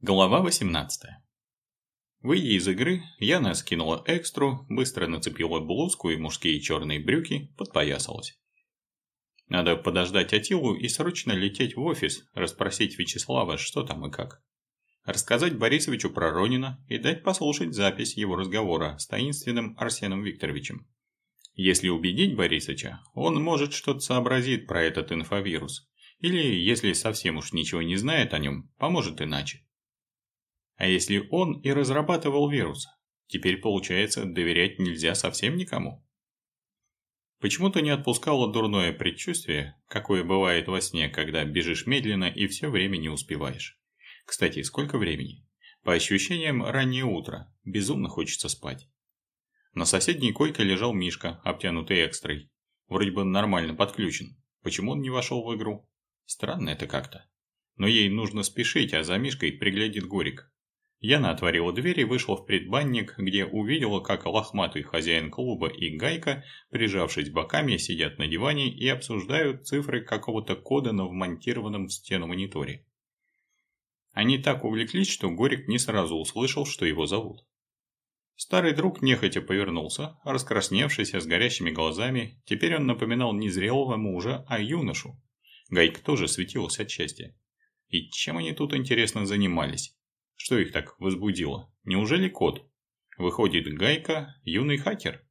Глава 18 Выйдя из игры, Яна скинула экстру, быстро нацепила блузку и мужские черные брюки, подпоясалась. Надо подождать Атилу и срочно лететь в офис, расспросить Вячеслава, что там и как. Рассказать Борисовичу про Ронина и дать послушать запись его разговора с таинственным Арсеном Викторовичем. Если убедить Борисовича, он может что-то сообразит про этот инфовирус. Или, если совсем уж ничего не знает о нем, поможет иначе. А если он и разрабатывал вирус? Теперь, получается, доверять нельзя совсем никому? Почему-то не отпускало дурное предчувствие, какое бывает во сне, когда бежишь медленно и все время не успеваешь. Кстати, сколько времени? По ощущениям, раннее утро. Безумно хочется спать. На соседней койке лежал Мишка, обтянутый экстрой. Вроде бы нормально подключен. Почему он не вошел в игру? Странно это как-то. Но ей нужно спешить, а за Мишкой приглядит Горик. Яна отворила дверь и вышла в предбанник, где увидела, как лохматый хозяин клуба и Гайка, прижавшись боками, сидят на диване и обсуждают цифры какого-то кода на вмонтированном в стену мониторе. Они так увлеклись, что Горик не сразу услышал, что его зовут. Старый друг нехотя повернулся, раскрасневшийся с горящими глазами, теперь он напоминал не зрелого мужа, а юношу. Гайка тоже светилась от счастья. И чем они тут интересно занимались? Что их так возбудило? Неужели кот? Выходит, Гайка – юный хакер?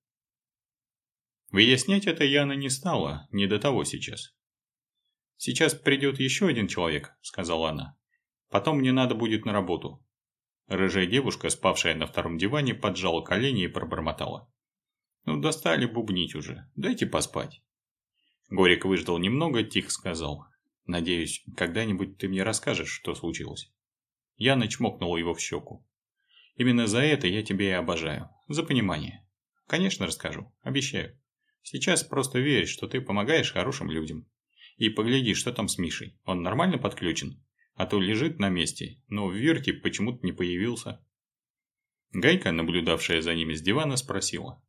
Выяснять это Яна не стала, не до того сейчас. «Сейчас придет еще один человек», – сказала она. «Потом мне надо будет на работу». Рыжая девушка, спавшая на втором диване, поджала колени и пробормотала. «Ну, достали бубнить уже. Дайте поспать». Горик выждал немного, тихо сказал. «Надеюсь, когда-нибудь ты мне расскажешь, что случилось». Яна чмокнула его в щеку. «Именно за это я тебя и обожаю. За понимание. Конечно, расскажу. Обещаю. Сейчас просто верь, что ты помогаешь хорошим людям. И погляди, что там с Мишей. Он нормально подключен? А то лежит на месте, но в Вирте почему-то не появился». Гайка, наблюдавшая за ними с дивана, спросила.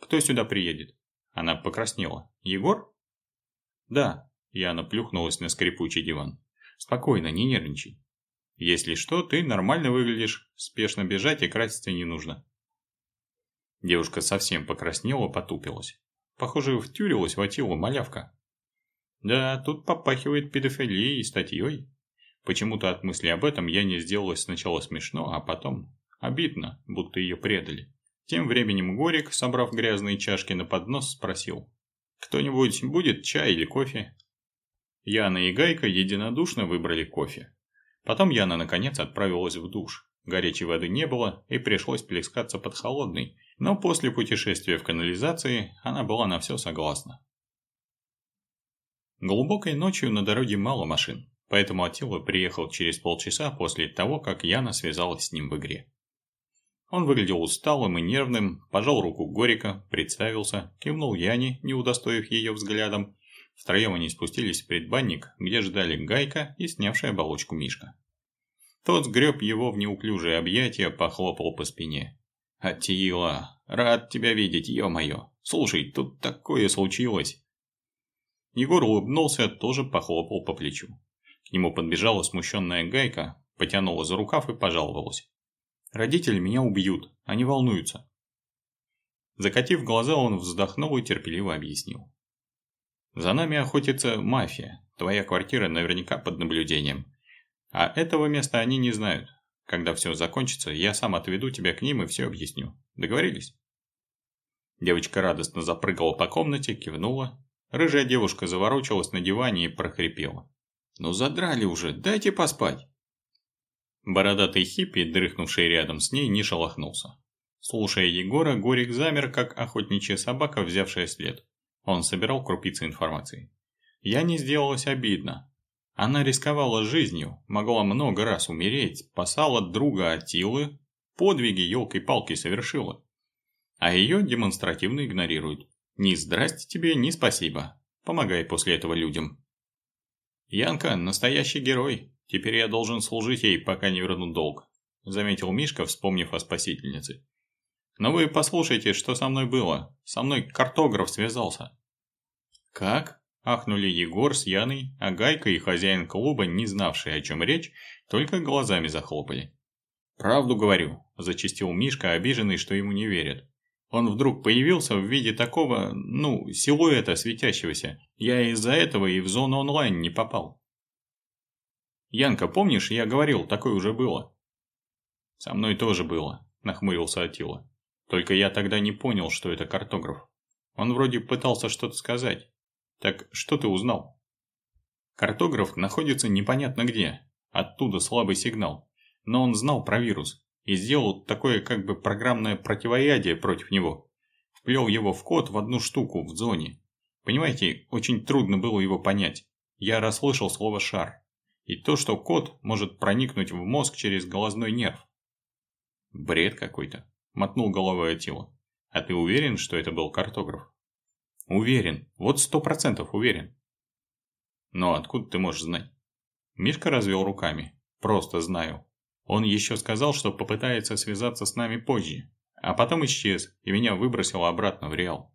«Кто сюда приедет?» Она покраснела. «Егор?» «Да», Яна плюхнулась на скрипучий диван. «Спокойно, не нервничай. Если что, ты нормально выглядишь, спешно бежать и краситься не нужно. Девушка совсем покраснела, потупилась. Похоже, втюрилась в Атилу малявка. Да, тут попахивает педофилией и статьей. Почему-то от мысли об этом я не сделалось сначала смешно, а потом обидно, будто ее предали. Тем временем Горик, собрав грязные чашки на поднос, спросил. «Кто-нибудь будет чай или кофе?» Яна и Гайка единодушно выбрали кофе. Потом Яна наконец отправилась в душ. Горячей воды не было и пришлось плескаться под холодной, но после путешествия в канализации она была на все согласна. Глубокой ночью на дороге мало машин, поэтому Атила приехал через полчаса после того, как Яна связалась с ним в игре. Он выглядел усталым и нервным, пожал руку Горика, представился, кивнул Яне, не удостоив ее взглядом, Втроем они спустились в предбанник, где ждали Гайка и снявший оболочку Мишка. Тот сгреб его в неуклюжее объятие, похлопал по спине. «Атила, рад тебя видеть, ё-моё! Слушай, тут такое случилось!» Егор улыбнулся, тоже похлопал по плечу. К нему подбежала смущенная Гайка, потянула за рукав и пожаловалась. «Родители меня убьют, они волнуются». Закатив глаза, он вздохнул и терпеливо объяснил. За нами охотится мафия. Твоя квартира наверняка под наблюдением. А этого места они не знают. Когда все закончится, я сам отведу тебя к ним и все объясню. Договорились?» Девочка радостно запрыгала по комнате, кивнула. Рыжая девушка заворочилась на диване и прохрипела. «Ну задрали уже, дайте поспать!» Бородатый хиппи, дрыхнувший рядом с ней, не шелохнулся. Слушая Егора, Горик замер, как охотничья собака, взявшая след. Он собирал крупицы информации. Я не сделалось обидно. Она рисковала жизнью, могла много раз умереть, спасала друга Атилы, подвиги елкой-палки совершила. А ее демонстративно игнорируют. Ни здрасте тебе, ни спасибо. Помогай после этого людям. Янка – настоящий герой. Теперь я должен служить ей, пока не верну долг. Заметил Мишка, вспомнив о спасительнице. Но вы послушайте, что со мной было. Со мной картограф связался. Как? Ахнули Егор с Яной, а Гайка и хозяин клуба, не знавшие, о чем речь, только глазами захлопали. «Правду говорю», – зачистил Мишка, обиженный, что ему не верят. Он вдруг появился в виде такого, ну, силуэта светящегося. Я из-за этого и в зону онлайн не попал. Янка, помнишь, я говорил, такое уже было? Со мной тоже было, нахмурился Атила. Только я тогда не понял, что это картограф. Он вроде пытался что-то сказать. Так что ты узнал? Картограф находится непонятно где. Оттуда слабый сигнал. Но он знал про вирус и сделал такое как бы программное противоядие против него. Вплел его в код в одну штуку в зоне. Понимаете, очень трудно было его понять. Я расслышал слово «шар». И то, что код может проникнуть в мозг через головной нерв. Бред какой-то. Мотнул головой Атила. А ты уверен, что это был картограф? Уверен. Вот сто процентов уверен. Но откуда ты можешь знать? Мишка развел руками. Просто знаю. Он еще сказал, что попытается связаться с нами позже, а потом исчез и меня выбросило обратно в Реал.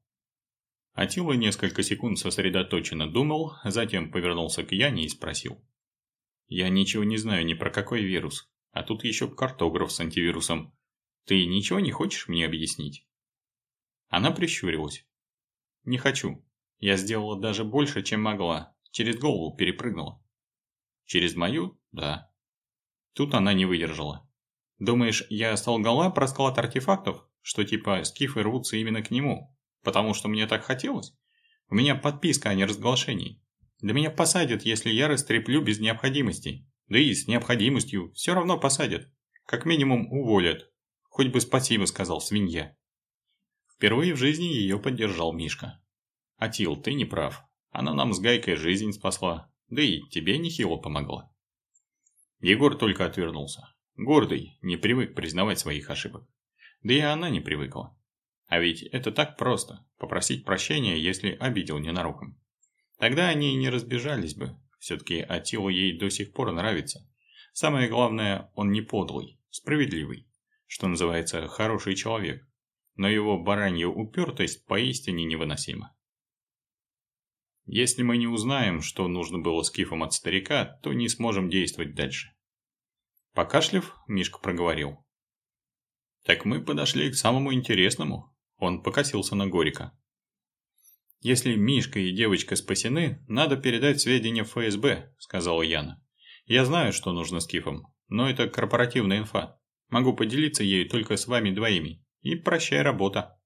Атила несколько секунд сосредоточенно думал, затем повернулся к Яне и спросил. «Я ничего не знаю ни про какой вирус, а тут еще картограф с антивирусом. Ты ничего не хочешь мне объяснить?» Она прищурилась. «Не хочу. Я сделала даже больше, чем могла. Через голову перепрыгнула». «Через мою? Да. Тут она не выдержала. Думаешь, я солгала про склад артефактов, что типа скифы рвутся именно к нему, потому что мне так хотелось? У меня подписка о неразглашении. Да меня посадят, если я растреплю без необходимости. Да и с необходимостью все равно посадят. Как минимум уволят. Хоть бы спасибо сказал свинья. Впервые в жизни ее поддержал Мишка. Атил, ты не прав. Она нам с Гайкой жизнь спасла. Да и тебе нехило помогла. Егор только отвернулся. Гордый, не привык признавать своих ошибок. Да и она не привыкла. А ведь это так просто, попросить прощения, если обидел ненароком. Тогда они и не разбежались бы, все-таки Атила ей до сих пор нравится. Самое главное, он не подлый, справедливый, что называется, хороший человек. Но его баранья упертость поистине невыносима. Если мы не узнаем, что нужно было скифам от старика, то не сможем действовать дальше. Покашлив, Мишка проговорил. Так мы подошли к самому интересному. Он покосился на Горика. Если Мишка и девочка спасены, надо передать сведения в ФСБ, сказала Яна. Я знаю, что нужно скифам, но это корпоративная инфа. Могу поделиться ею только с вами двоими. И прощай работа.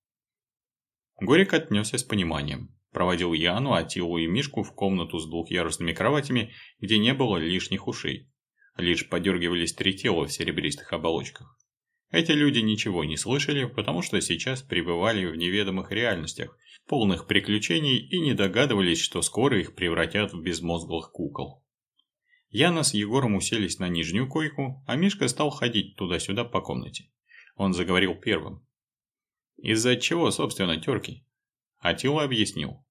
Горик отнесся с пониманием проводил Яну, Атилу и Мишку в комнату с двухъярусными кроватями, где не было лишних ушей. Лишь подергивались три тела в серебристых оболочках. Эти люди ничего не слышали, потому что сейчас пребывали в неведомых реальностях, полных приключений и не догадывались, что скоро их превратят в безмозглых кукол. Яна с Егором уселись на нижнюю койку, а Мишка стал ходить туда-сюда по комнате. Он заговорил первым. «Из-за чего, собственно, терки?» Атила объяснил.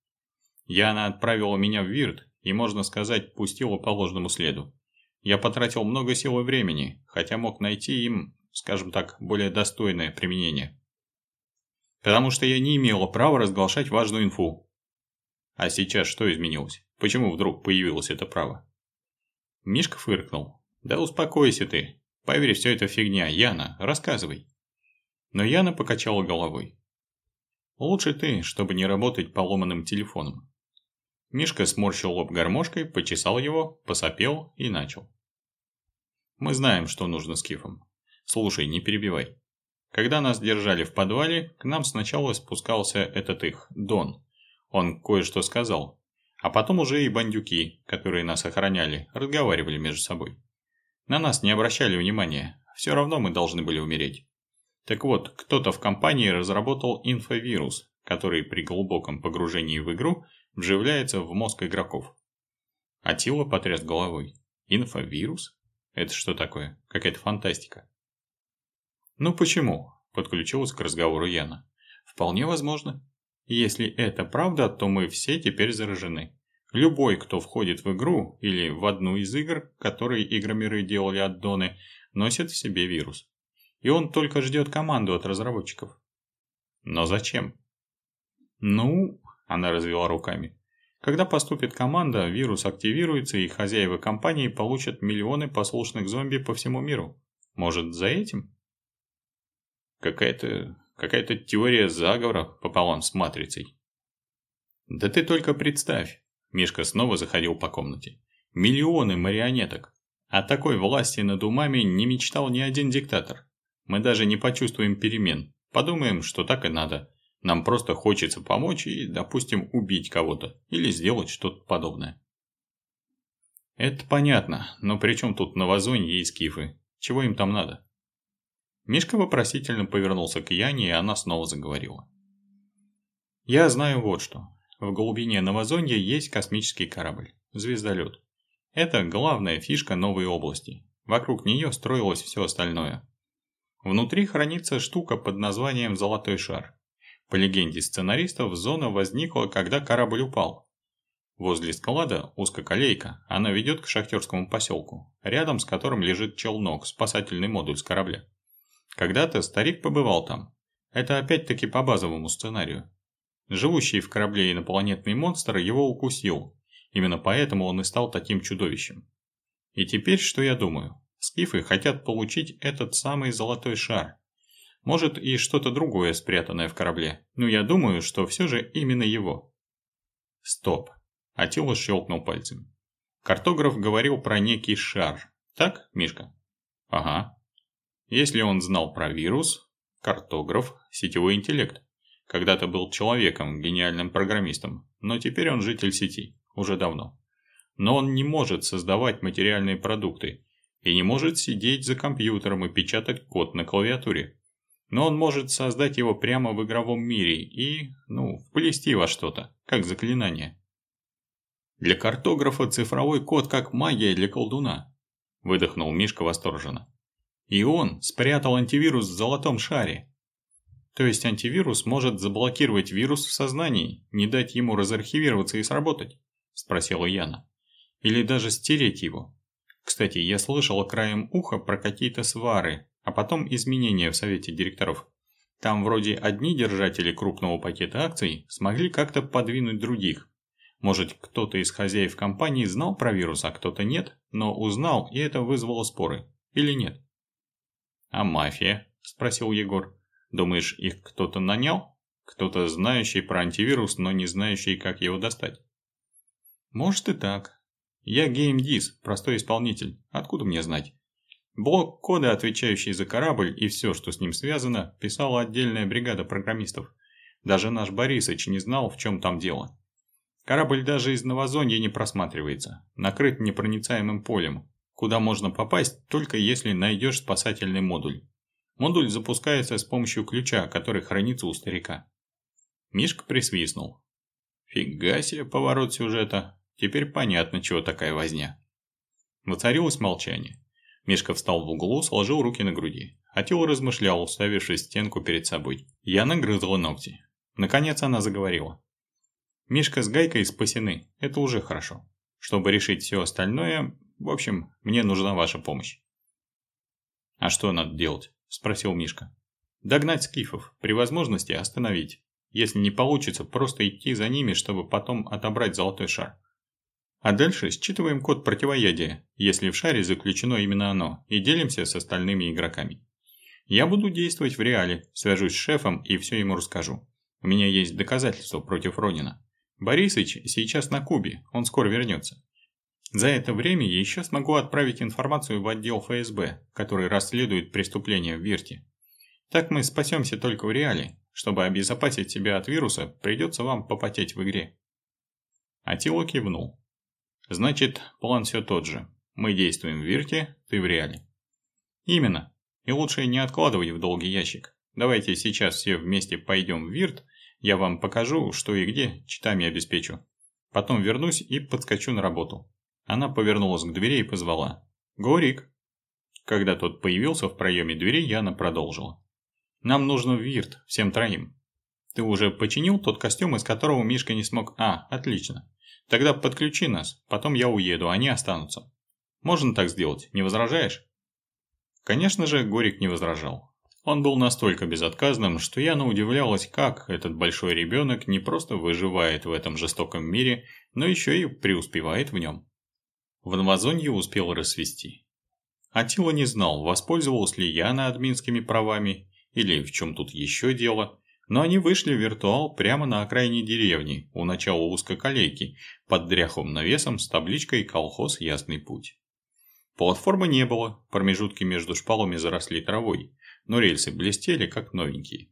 Яна отправила меня в Вирт и, можно сказать, пустила по ложному следу. Я потратил много сил и времени, хотя мог найти им, скажем так, более достойное применение. Потому что я не имела права разглашать важную инфу. А сейчас что изменилось? Почему вдруг появилось это право? Мишка фыркнул. Да успокойся ты. Поверь, все это фигня. Яна, рассказывай. Но Яна покачала головой. Лучше ты, чтобы не работать поломанным телефоном. Мишка сморщил лоб гармошкой, почесал его, посопел и начал. Мы знаем, что нужно с Кифом. Слушай, не перебивай. Когда нас держали в подвале, к нам сначала спускался этот их, Дон. Он кое-что сказал. А потом уже и бандюки, которые нас охраняли, разговаривали между собой. На нас не обращали внимания, все равно мы должны были умереть. Так вот, кто-то в компании разработал инфовирус, который при глубоком погружении в игру вживляется в мозг игроков. Атила потряс головой. Инфовирус? Это что такое? Какая-то фантастика. Ну почему? Подключилась к разговору Яна. Вполне возможно. Если это правда, то мы все теперь заражены. Любой, кто входит в игру или в одну из игр, которые игромиры делали аддоны, носит в себе вирус и он только ждет команду от разработчиков. Но зачем? Ну, она развела руками. Когда поступит команда, вирус активируется и хозяева компании получат миллионы послушных зомби по всему миру. Может, за этим? Какая-то какая-то теория заговора пополам с матрицей. Да ты только представь. Мишка снова заходил по комнате. Миллионы марионеток. О такой власти над умами не мечтал ни один диктатор. Мы даже не почувствуем перемен. Подумаем, что так и надо. Нам просто хочется помочь и, допустим, убить кого-то или сделать что-то подобное. Это понятно, но при чем тут новозонье и скифы? Чего им там надо? Мишка вопросительно повернулся к Яне, и она снова заговорила. Я знаю вот что. В глубине новозонья есть космический корабль, звездолет. Это главная фишка новой области. Вокруг нее строилось все остальное. Внутри хранится штука под названием «Золотой шар». По легенде сценаристов, зона возникла, когда корабль упал. Возле склада узкоколейка, она ведет к шахтерскому поселку, рядом с которым лежит челнок, спасательный модуль с корабля. Когда-то старик побывал там. Это опять-таки по базовому сценарию. Живущий в корабле инопланетный монстр его укусил. Именно поэтому он и стал таким чудовищем. И теперь что я думаю? Скифы хотят получить этот самый золотой шар, может и что-то другое спрятанное в корабле, но я думаю, что все же именно его. Стоп. Атила щелкнул пальцем. Картограф говорил про некий шар. Так, Мишка? Ага. Если он знал про вирус, картограф – сетевой интеллект. Когда-то был человеком, гениальным программистом, но теперь он житель сети, уже давно. Но он не может создавать материальные продукты и не может сидеть за компьютером и печатать код на клавиатуре но он может создать его прямо в игровом мире и, ну, вплести во что-то, как заклинание. Для картографа цифровой код как магия для колдуна, выдохнул Мишка восторженно. И он спрятал антивирус в золотом шаре. То есть антивирус может заблокировать вирус в сознании, не дать ему разархивироваться и сработать? Спросила Яна. Или даже стереть его? Кстати, я слышала краем уха про какие-то свары, а потом изменения в совете директоров. Там вроде одни держатели крупного пакета акций смогли как-то подвинуть других. Может, кто-то из хозяев компании знал про вирус, а кто-то нет, но узнал, и это вызвало споры. Или нет? «А мафия?» – спросил Егор. «Думаешь, их кто-то нанял? Кто-то знающий про антивирус, но не знающий, как его достать?» «Может и так. Я геймдиз, простой исполнитель. Откуда мне знать? Блок кода, отвечающий за корабль и все, что с ним связано, писала отдельная бригада программистов. Даже наш Борисыч не знал, в чем там дело. Корабль даже из новозонья не просматривается, накрыт непроницаемым полем, куда можно попасть только если найдешь спасательный модуль. Модуль запускается с помощью ключа, который хранится у старика. Мишка присвистнул. Фига себе поворот сюжета. Теперь понятно, чего такая возня. Воцарилось молчание. Мишка встал в углу, сложил руки на груди. Атила размышлял, уставившись в стенку перед собой. Я нагрызла ногти. Наконец она заговорила. Мишка с Гайкой спасены, это уже хорошо. Чтобы решить все остальное, в общем, мне нужна ваша помощь. «А что надо делать?» – спросил Мишка. «Догнать скифов, при возможности остановить. Если не получится, просто идти за ними, чтобы потом отобрать золотой шар. А дальше считываем код противоядия, если в шаре заключено именно оно, и делимся с остальными игроками. Я буду действовать в реале, свяжусь с шефом и все ему расскажу. У меня есть доказательства против Ронина. Борисыч сейчас на Кубе, он скоро вернется. За это время я еще смогу отправить информацию в отдел ФСБ, который расследует преступления в Вирте. Так мы спасемся только в реале. Чтобы обезопасить себя от вируса, придется вам попотеть в игре. Атило кивнул. Значит, план все тот же. Мы действуем в Вирте, ты в Реале. Именно. И лучше не откладывать в долгий ящик. Давайте сейчас все вместе пойдем в Вирт, я вам покажу, что и где, читами обеспечу. Потом вернусь и подскочу на работу. Она повернулась к двери и позвала. «Горик!» Когда тот появился в проеме двери, Яна продолжила. «Нам нужно в Вирт, всем троим. Ты уже починил тот костюм, из которого Мишка не смог... А, отлично. Тогда подключи нас, потом я уеду, они останутся. Можно так сделать, не возражаешь? Конечно же, Горик не возражал. Он был настолько безотказным, что Яна удивлялась, как этот большой ребенок не просто выживает в этом жестоком мире, но еще и преуспевает в нем. В Новозонье успел рассвести. Атила не знал, воспользовалась ли Яна админскими правами или в чем тут еще дело, но они вышли в виртуал прямо на окраине деревни, у начала узкоколейки, под дряхлым навесом с табличкой «Колхоз Ясный путь». Платформы не было, промежутки между шпалами заросли травой, но рельсы блестели, как новенькие.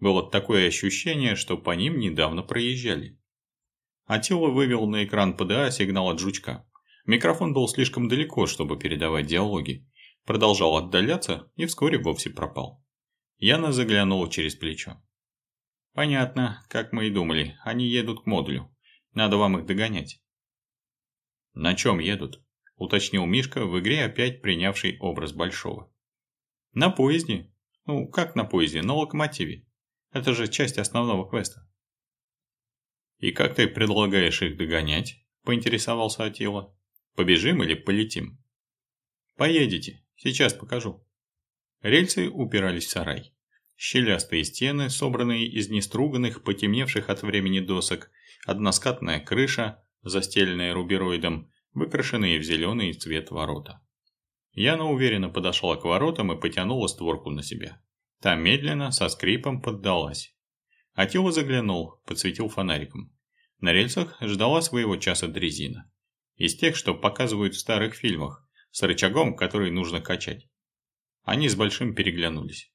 Было такое ощущение, что по ним недавно проезжали. Атила вывел на экран ПДА сигнал от жучка. Микрофон был слишком далеко, чтобы передавать диалоги. Продолжал отдаляться и вскоре вовсе пропал. Яна заглянула через плечо. «Понятно, как мы и думали. Они едут к модулю. Надо вам их догонять». «На чем едут?» – уточнил Мишка, в игре опять принявший образ Большого. «На поезде. Ну, как на поезде? На локомотиве. Это же часть основного квеста». «И как ты предлагаешь их догонять?» – поинтересовался Атила. «Побежим или полетим?» «Поедете. Сейчас покажу». Рельсы упирались в сарай. Щелястые стены, собранные из неструганных, потемневших от времени досок, односкатная крыша, застеленная рубероидом, выкрашенные в зеленый цвет ворота. Яна уверенно подошла к воротам и потянула створку на себя. Та медленно, со скрипом поддалась. Атила заглянул, подсветил фонариком. На рельсах ждала своего часа дрезина. Из тех, что показывают в старых фильмах, с рычагом, который нужно качать. Они с Большим переглянулись.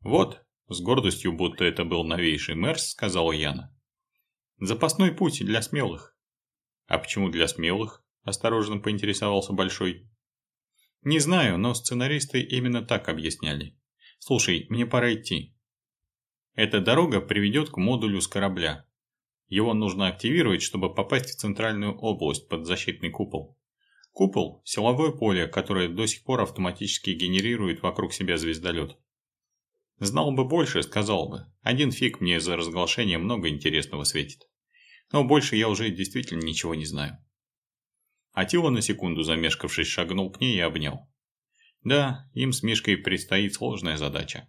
«Вот», – с гордостью, будто это был новейший Мерс, сказала Яна. «Запасной путь для смелых». «А почему для смелых?» – осторожно поинтересовался Большой. «Не знаю, но сценаристы именно так объясняли. Слушай, мне пора идти. Эта дорога приведет к модулю с корабля. Его нужно активировать, чтобы попасть в центральную область под защитный купол. Купол – силовое поле, которое до сих пор автоматически генерирует вокруг себя звездолет. Знал бы больше, сказал бы. Один фиг мне за разглашение много интересного светит. Но больше я уже действительно ничего не знаю. Атила на секунду замешкавшись шагнул к ней и обнял. Да, им с Мишкой предстоит сложная задача.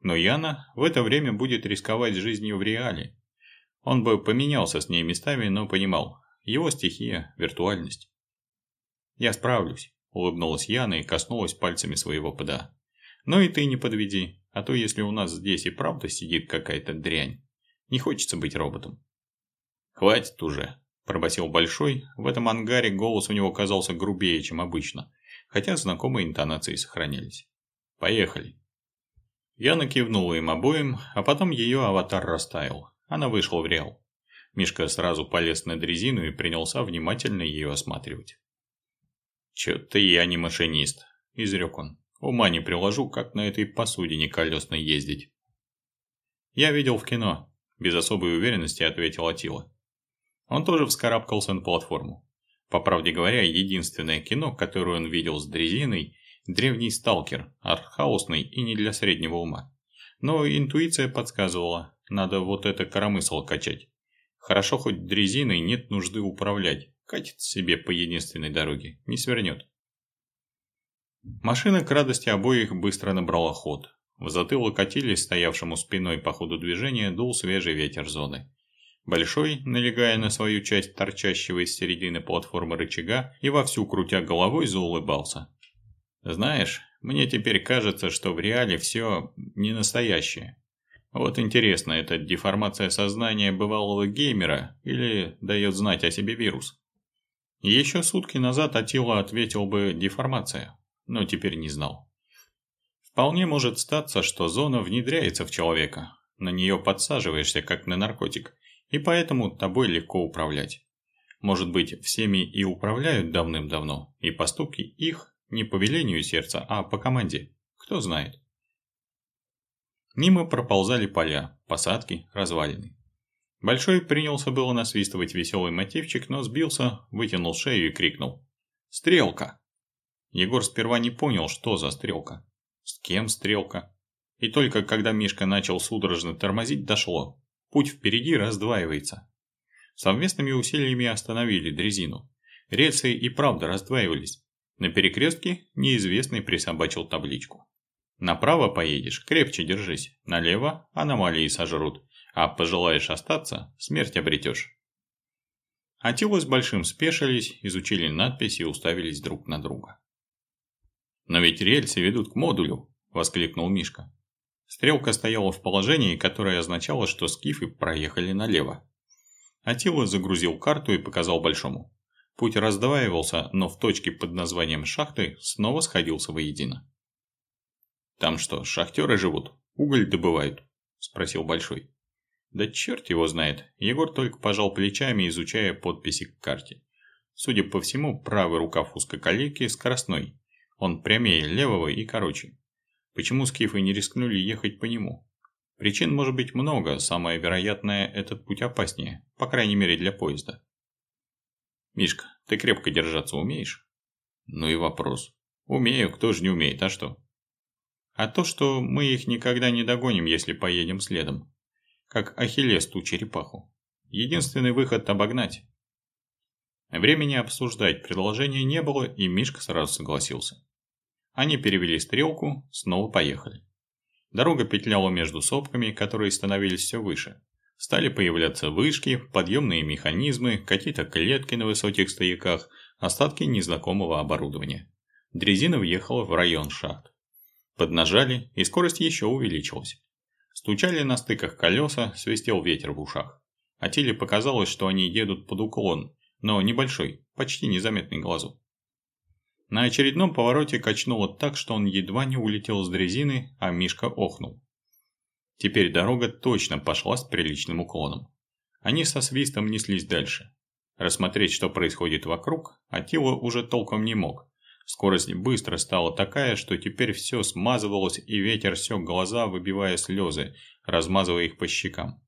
Но Яна в это время будет рисковать жизнью в реале. Он бы поменялся с ней местами, но понимал, его стихия – виртуальность. «Я справлюсь», – улыбнулась Яна и коснулась пальцами своего ПДА. «Ну и ты не подведи, а то если у нас здесь и правда сидит какая-то дрянь, не хочется быть роботом. Хватит уже, пробасил Большой, в этом ангаре голос у него казался грубее, чем обычно, хотя знакомые интонации сохранялись. Поехали. Яна кивнула им обоим, а потом ее аватар растаял. Она вышла в реал. Мишка сразу полез на дрезину и принялся внимательно ее осматривать. «Чё-то я не машинист», – изрек он. Ума не приложу, как на этой посудине колесной ездить. Я видел в кино, без особой уверенности ответил Атила. Он тоже вскарабкался на платформу. По правде говоря, единственное кино, которое он видел с дрезиной, древний сталкер, артхаусный и не для среднего ума. Но интуиция подсказывала, надо вот это коромысло качать. Хорошо хоть дрезиной нет нужды управлять, катит себе по единственной дороге, не свернет. Машина к радости обоих быстро набрала ход. В затылок катились стоявшему спиной по ходу движения дул свежий ветер зоны. Большой, налегая на свою часть торчащего из середины платформы рычага и вовсю крутя головой, заулыбался. «Знаешь, мне теперь кажется, что в реале все не настоящее. Вот интересно, это деформация сознания бывалого геймера или дает знать о себе вирус?» Еще сутки назад Атила ответил бы «деформация» но теперь не знал. Вполне может статься, что зона внедряется в человека, на нее подсаживаешься, как на наркотик, и поэтому тобой легко управлять. Может быть, всеми и управляют давным-давно, и поступки их не по велению сердца, а по команде. Кто знает. Мимо проползали поля, посадки, развалины. Большой принялся было насвистывать веселый мотивчик, но сбился, вытянул шею и крикнул. «Стрелка!» Егор сперва не понял, что за стрелка. С кем стрелка? И только когда Мишка начал судорожно тормозить, дошло. Путь впереди раздваивается. Совместными усилиями остановили дрезину. Рельсы и правда раздваивались. На перекрестке неизвестный присобачил табличку. Направо поедешь, крепче держись, налево аномалии сожрут, а пожелаешь остаться, смерть обретешь. Атилы с Большим спешились, изучили надпись и уставились друг на друга. «Но ведь рельсы ведут к модулю!» – воскликнул Мишка. Стрелка стояла в положении, которое означало, что скифы проехали налево. Атила загрузил карту и показал Большому. Путь раздваивался, но в точке под названием шахты снова сходился воедино. «Там что, шахтеры живут? Уголь добывают?» – спросил Большой. Да черт его знает, Егор только пожал плечами, изучая подписи к карте. Судя по всему, правый рукав узкоколейки скоростной. Он прямее левого и короче. Почему скифы не рискнули ехать по нему? Причин может быть много, самое вероятное, этот путь опаснее, по крайней мере для поезда. Мишка, ты крепко держаться умеешь? Ну и вопрос. Умею, кто же не умеет, а что? А то, что мы их никогда не догоним, если поедем следом как Ахиллес ту черепаху. Единственный выход – обогнать. Времени обсуждать предложение не было, и Мишка сразу согласился. Они перевели стрелку, снова поехали. Дорога петляла между сопками, которые становились все выше. Стали появляться вышки, подъемные механизмы, какие-то клетки на высоких стояках, остатки незнакомого оборудования. Дрезина въехала в район шахт. Поднажали, и скорость еще увеличилась. Стучали на стыках колеса, свистел ветер в ушах. А Тиле показалось, что они едут под уклон, но небольшой, почти незаметный глазу. На очередном повороте качнуло так, что он едва не улетел с дрезины, а Мишка охнул. Теперь дорога точно пошла с приличным уклоном. Они со свистом неслись дальше. Рассмотреть, что происходит вокруг, Атила уже толком не мог. Скорость быстро стала такая, что теперь все смазывалось, и ветер сёк глаза, выбивая слезы, размазывая их по щекам.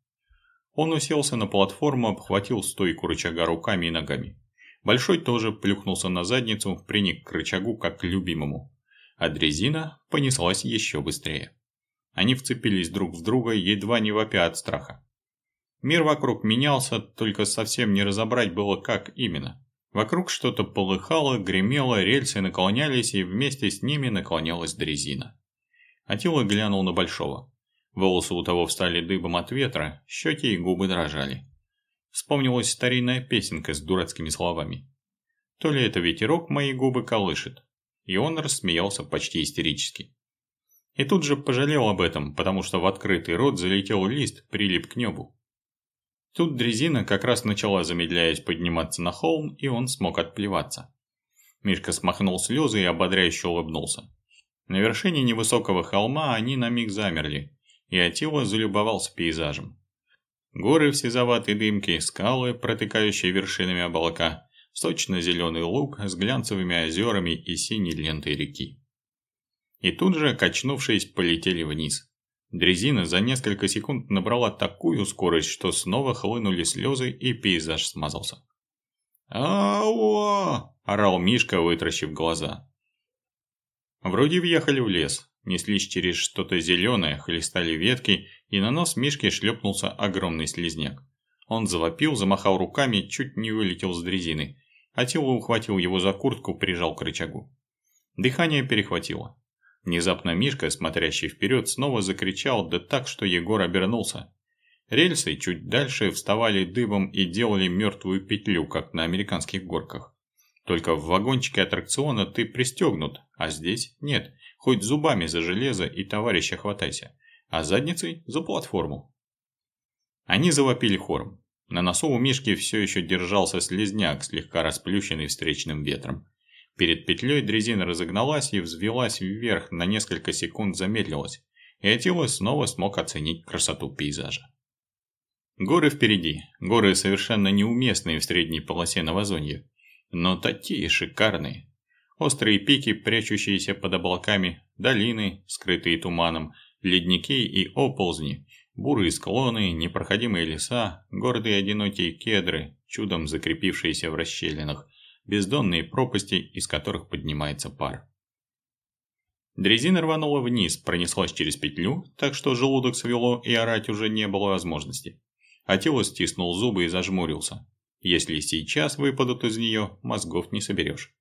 Он уселся на платформу, обхватил стойку рычага руками и ногами. Большой тоже плюхнулся на задницу, приник к рычагу, как к любимому. А дрезина понеслась еще быстрее. Они вцепились друг в друга, едва не вопя от страха. Мир вокруг менялся, только совсем не разобрать было, как именно. Вокруг что-то полыхало, гремело, рельсы наклонялись, и вместе с ними наклонялась дрезина. Атила глянул на Большого. Волосы у того встали дыбом от ветра, щеки и губы дрожали. Вспомнилась старинная песенка с дурацкими словами. То ли это ветерок мои губы колышет. И он рассмеялся почти истерически. И тут же пожалел об этом, потому что в открытый рот залетел лист, прилип к небу. Тут дрезина как раз начала, замедляясь, подниматься на холм, и он смог отплеваться. Мишка смахнул слезы и ободряюще улыбнулся. На вершине невысокого холма они на миг замерли, и Атила залюбовался пейзажем. Горы в сизоватой дымке, скалы, протыкающие вершинами облака, сочно-зеленый луг с глянцевыми озерами и синей лентой реки. И тут же, качнувшись, полетели вниз. Дрезина за несколько секунд набрала такую скорость, что снова хлынули слезы и пейзаж смазался. «Ау!» – орал Мишка, вытращив глаза. Вроде въехали в лес, неслись через что-то зеленое, хлестали ветки, и на нос Мишки шлепнулся огромный слизняк. Он завопил, замахал руками, чуть не вылетел с дрезины. Атила ухватил его за куртку, прижал к рычагу. Дыхание перехватило. Внезапно Мишка, смотрящий вперед, снова закричал, да так, что Егор обернулся. Рельсы чуть дальше вставали дыбом и делали мертвую петлю, как на американских горках. Только в вагончике аттракциона ты пристегнут, а здесь нет. Хоть зубами за железо и товарища хватайся, а задницей за платформу. Они завопили хором. На носу у Мишки все еще держался слезняк, слегка расплющенный встречным ветром. Перед петлей дрезина разогналась и взвелась вверх, на несколько секунд замедлилась, и Атила снова смог оценить красоту пейзажа. Горы впереди, горы совершенно неуместные в средней полосе новозонья, но такие шикарные. Острые пики, прячущиеся под облаками, долины, скрытые туманом, ледники и оползни, бурые склоны, непроходимые леса, гордые одинокие кедры, чудом закрепившиеся в расщелинах – бездонные пропасти, из которых поднимается пар. Дрезина рванула вниз, пронеслась через петлю, так что желудок свело и орать уже не было возможности. Атила стиснул зубы и зажмурился. Если сейчас выпадут из нее, мозгов не соберешь.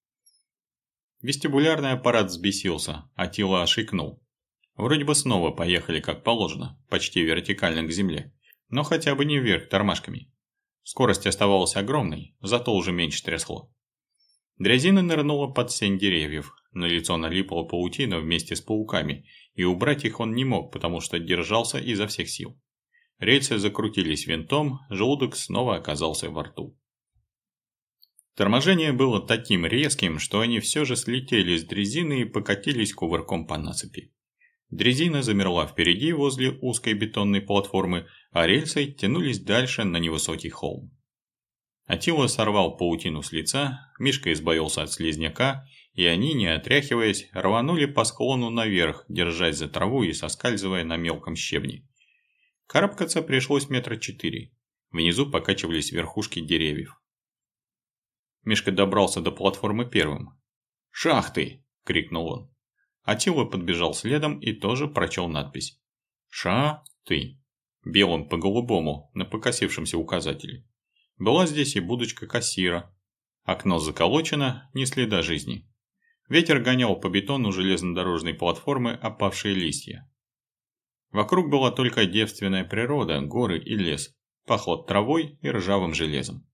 Вестибулярный аппарат взбесился, Атила ошикнул. Вроде бы снова поехали как положено, почти вертикально к земле, но хотя бы не вверх тормашками. Скорость оставалась огромной, зато уже меньше трясло. Дрязина нырнула под сень деревьев, на лицо налипла паутина вместе с пауками, и убрать их он не мог, потому что держался изо всех сил. Рельсы закрутились винтом, желудок снова оказался во рту. Торможение было таким резким, что они все же слетели с дрезины и покатились кувырком по насыпи. Дрезина замерла впереди возле узкой бетонной платформы, а рельсы тянулись дальше на невысокий холм. Атила сорвал паутину с лица, Мишка избавился от слизняка, и они, не отряхиваясь, рванули по склону наверх, держась за траву и соскальзывая на мелком щебне. Карабкаться пришлось метра четыре. Внизу покачивались верхушки деревьев. Мишка добрался до платформы первым. «Шахты!» – крикнул он. Атила подбежал следом и тоже прочел надпись. «Ша-ты!» Белым по голубому, на покосившемся указателе. Была здесь и будочка кассира. Окно заколочено, ни следа жизни. Ветер гонял по бетону железнодорожной платформы опавшие листья. Вокруг была только девственная природа, горы и лес. Пахло травой и ржавым железом.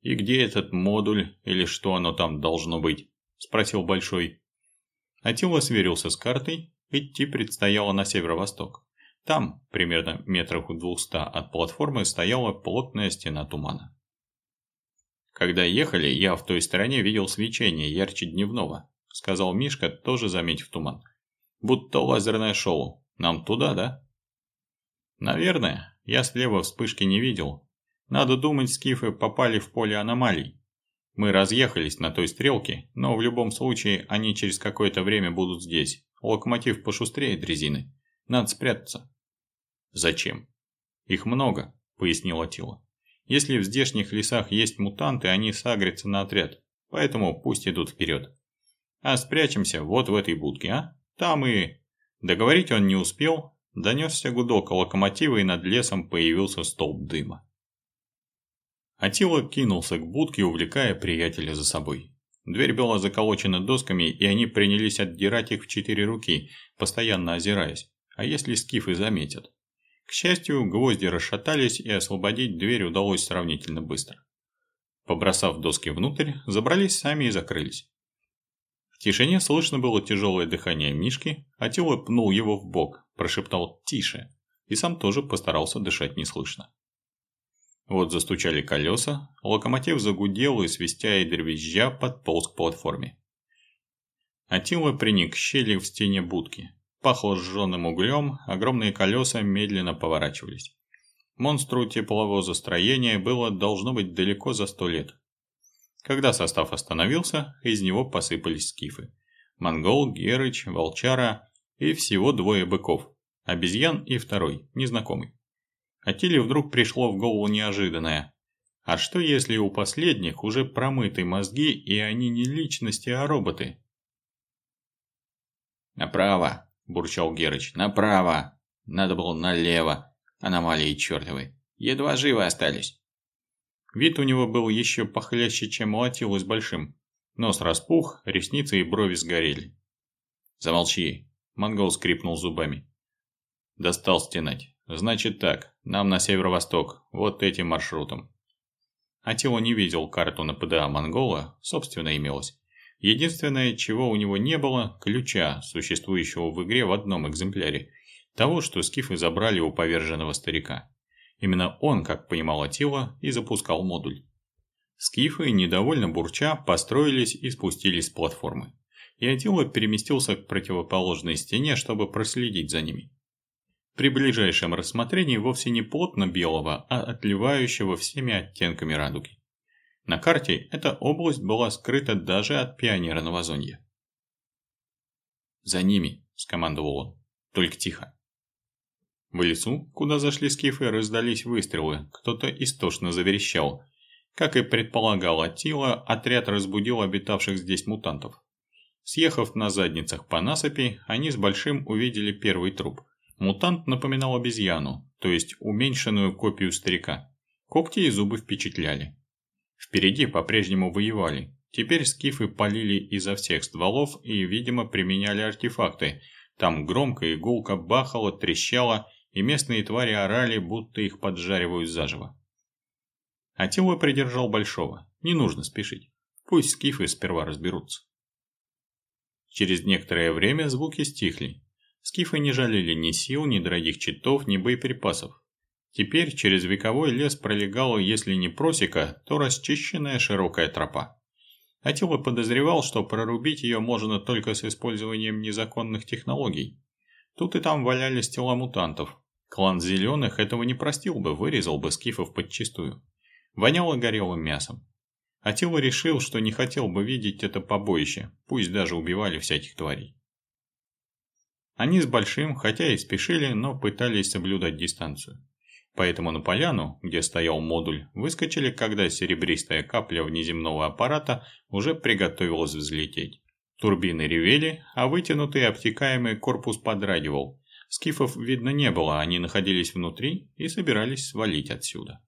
«И где этот модуль, или что оно там должно быть?» – спросил Большой. Атила сверился с картой, идти предстояло на северо-восток. Там, примерно метрах в двухста от платформы, стояла плотная стена тумана. «Когда ехали, я в той стороне видел свечение ярче дневного», – сказал Мишка, тоже заметив туман. «Будто лазерное шоу. Нам туда, да?» «Наверное. Я слева вспышки не видел, надо думать, скифы попали в поле аномалий. Мы разъехались на той стрелке, но в любом случае они через какое-то время будут здесь. Локомотив пошустрее дрезины. Надо спрятаться. Зачем? Их много, пояснила Тила. Если в здешних лесах есть мутанты, они сагрятся на отряд. Поэтому пусть идут вперед. А спрячемся вот в этой будке, а? Там и... Договорить он не успел. Донесся гудок локомотива и над лесом появился столб дыма. Атила кинулся к будке, увлекая приятеля за собой. Дверь была заколочена досками, и они принялись отдирать их в четыре руки, постоянно озираясь. А если скифы заметят? К счастью, гвозди расшатались, и освободить дверь удалось сравнительно быстро. Побросав доски внутрь, забрались сами и закрылись. В тишине слышно было тяжелое дыхание Мишки, Атила пнул его в бок, прошептал «тише» и сам тоже постарался дышать неслышно. Вот застучали колеса, локомотив загудел и, свистя и дребезжа, подполз к платформе. Атила приник к щели в стене будки. Пахло сжженным углем, огромные колеса медленно поворачивались. Монстру теплового строения было должно быть далеко за сто лет. Когда состав остановился, из него посыпались скифы. Монгол, Герыч, Волчара и всего двое быков. Обезьян и второй, незнакомый. Атиле вдруг пришло в голову неожиданное. А что если у последних уже промыты мозги, и они не личности, а роботы? «Направо!» – бурчал Герыч. «Направо! Надо было налево! Аномалии чертовы! Едва живы остались!» Вид у него был еще похлеще, чем у Атилы с большим. Нос распух, ресницы и брови сгорели. «Замолчи!» – монгол скрипнул зубами. Достал стенать. Значит так, нам на северо-восток, вот этим маршрутом. Атила не видел карту на ПДА Монгола, собственно имелось. Единственное, чего у него не было, ключа, существующего в игре в одном экземпляре. Того, что скифы забрали у поверженного старика. Именно он, как понимал Атила, и запускал модуль. Скифы, недовольно бурча, построились и спустились с платформы. И Атила переместился к противоположной стене, чтобы проследить за ними при ближайшем рассмотрении вовсе не плотно белого, а отливающего всеми оттенками радуги. На карте эта область была скрыта даже от пионера Новозонья. «За ними!» – скомандовал он. «Только тихо!» В лесу, куда зашли скифы, раздались выстрелы, кто-то истошно заверещал. Как и предполагал Атила, отряд разбудил обитавших здесь мутантов. Съехав на задницах по насыпи, они с Большим увидели первый труп. Мутант напоминал обезьяну, то есть уменьшенную копию старика. Когти и зубы впечатляли. Впереди по-прежнему воевали. Теперь скифы полили изо всех стволов и, видимо, применяли артефакты, Там громко и гулко бахало, трещало, и местные твари орали, будто их поджаривают заживо. Атила придержал Большого. Не нужно спешить. Пусть скифы сперва разберутся. Через некоторое время звуки стихли. Скифы не жалели ни сил, ни дорогих читов, ни боеприпасов. Теперь через вековой лес пролегала, если не просека, то расчищенная широкая тропа. Атила подозревал, что прорубить ее можно только с использованием незаконных технологий. Тут и там валялись тела мутантов. Клан Зеленых этого не простил бы, вырезал бы скифов подчистую. Воняло горелым мясом. Атила решил, что не хотел бы видеть это побоище, пусть даже убивали всяких тварей. Они с Большим, хотя и спешили, но пытались соблюдать дистанцию. Поэтому на поляну, где стоял модуль, выскочили, когда серебристая капля внеземного аппарата уже приготовилась взлететь. Турбины ревели, а вытянутый обтекаемый корпус подрагивал. Скифов видно не было, они находились внутри и собирались свалить отсюда.